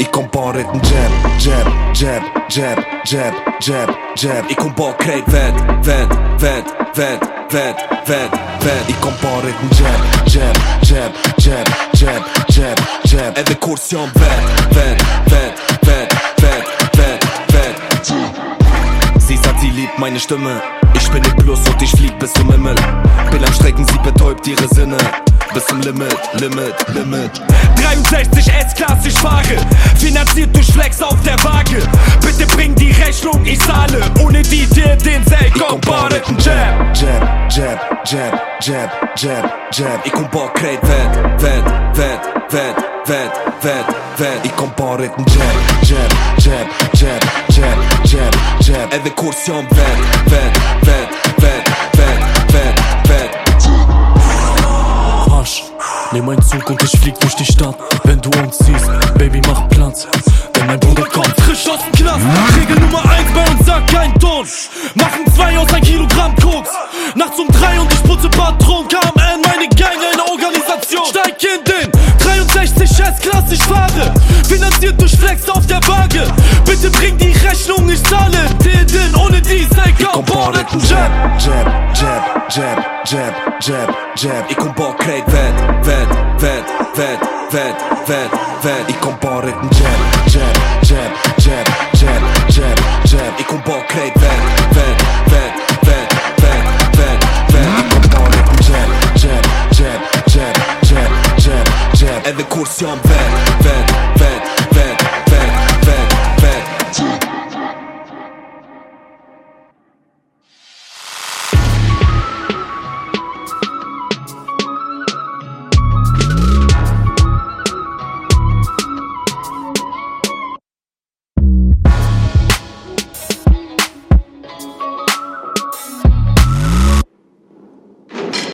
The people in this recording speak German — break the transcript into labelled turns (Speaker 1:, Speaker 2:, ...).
Speaker 1: I kom parit në gjep, gjep, gjep, gjep, gjep, gjep, gjep I kom pa krejt vet, vet, vet, vet, vet, vet, vet I kom parit në gjep, gjep, gjep, gjep, gjep, gjep, gjep Edhe kur s'jom vet, vet, vet, vet, vet, vet, vet Si sa cili maj në shtëmë Ish për një plus, sot ish flik besu me mëllë betäubt ihre Sinne bis zum Limit, Limit, Limit
Speaker 2: 63 S-Klasse, ich fahre Finanziert durch Flex auf der Waage Bitte bring die Rechnung, ich zahle Ohne die dir den bare ein Jab
Speaker 1: Jab, jab, jab, jab, jab, jab Ich kom bare kreit vet, vet, vet, vet, vet, vet, vet Ik kom bare et en jab, jab, jab, jab, jab, jab, jab Edhe kur s'jam vet, vet, vet,
Speaker 3: Nimm meinen Zug und ich flieg durch die Stadt. Wenn du uns siehst, Baby, mach Platz. Denn mein Bruder kommt.
Speaker 2: Frisch aus dem Knast. Regel Nummer 1 bei uns sagt kein Ton Machen zwei aus ein Kilogramm Koks. Nachts um drei und ich putze Patron. KMN, meine Gang, eine Organisation. Steig in den 63 S-Klasse, ich fahre. Finanziert durch Flex auf der Waage. Bitte bring die Rechnung, ich zahle. Den, ohne die sei kaum
Speaker 1: jab, jab, jab, jab, Gjep, gjep, gjep I kom bo krejt vet, vet, vet, vet, vet, vet, vet I kom bo rrit në gjep, gjep, gjep, gjep, gjep, gjep, gjep I kom bo krejt vet, vet, vet, vet, vet, vet, vet I kom bo rrit në gjep, gjep, gjep, gjep, gjep, gjep, gjep Edhe kur s'jom vet, vet, vet